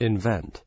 invent.